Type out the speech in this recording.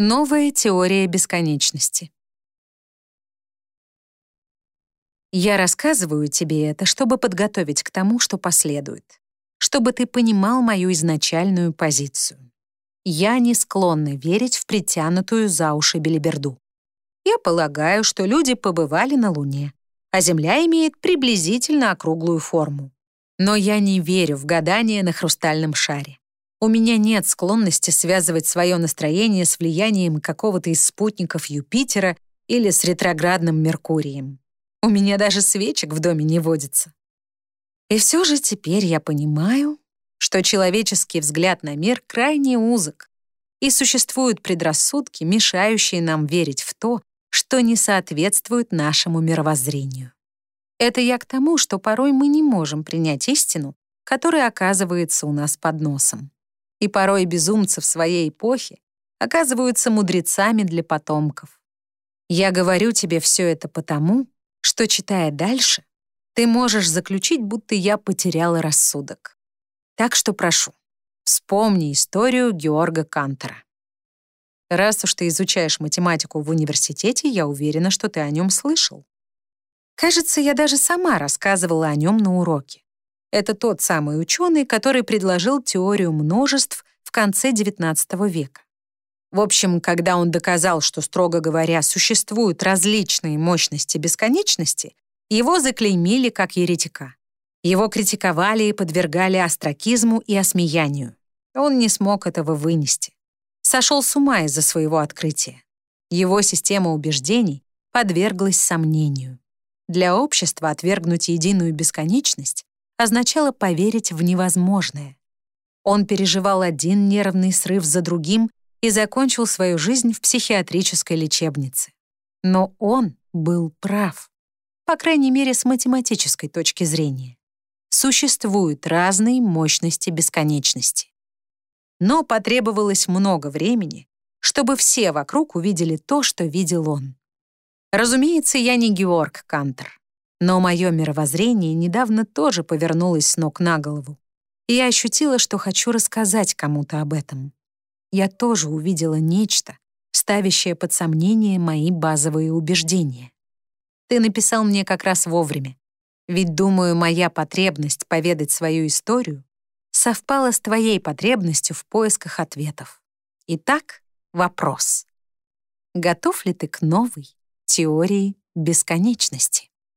Новая теория бесконечности. Я рассказываю тебе это, чтобы подготовить к тому, что последует, чтобы ты понимал мою изначальную позицию. Я не склонна верить в притянутую за уши белиберду. Я полагаю, что люди побывали на Луне, а Земля имеет приблизительно округлую форму. Но я не верю в гадание на хрустальном шаре. У меня нет склонности связывать свое настроение с влиянием какого-то из спутников Юпитера или с ретроградным Меркурием. У меня даже свечек в доме не водится. И все же теперь я понимаю, что человеческий взгляд на мир крайне узок, и существуют предрассудки, мешающие нам верить в то, что не соответствует нашему мировоззрению. Это я к тому, что порой мы не можем принять истину, которая оказывается у нас под носом и порой безумцы в своей эпохе оказываются мудрецами для потомков. Я говорю тебе все это потому, что, читая дальше, ты можешь заключить, будто я потеряла рассудок. Так что прошу, вспомни историю Георга Кантера. Раз уж ты изучаешь математику в университете, я уверена, что ты о нем слышал. Кажется, я даже сама рассказывала о нем на уроке. Это тот самый ученый, который предложил теорию множеств в конце XIX века. В общем, когда он доказал, что, строго говоря, существуют различные мощности бесконечности, его заклеймили как еретика. Его критиковали и подвергали остракизму и осмеянию. Он не смог этого вынести. Сошел с ума из-за своего открытия. Его система убеждений подверглась сомнению. Для общества отвергнуть единую бесконечность означало поверить в невозможное. Он переживал один нервный срыв за другим и закончил свою жизнь в психиатрической лечебнице. Но он был прав, по крайней мере, с математической точки зрения. Существуют разные мощности бесконечности. Но потребовалось много времени, чтобы все вокруг увидели то, что видел он. Разумеется, я не Георг Кантер. Но мое мировоззрение недавно тоже повернулось с ног на голову. И я ощутила, что хочу рассказать кому-то об этом. Я тоже увидела нечто, ставящее под сомнение мои базовые убеждения. Ты написал мне как раз вовремя. Ведь, думаю, моя потребность поведать свою историю совпала с твоей потребностью в поисках ответов. Итак, вопрос. Готов ли ты к новой теории бесконечности?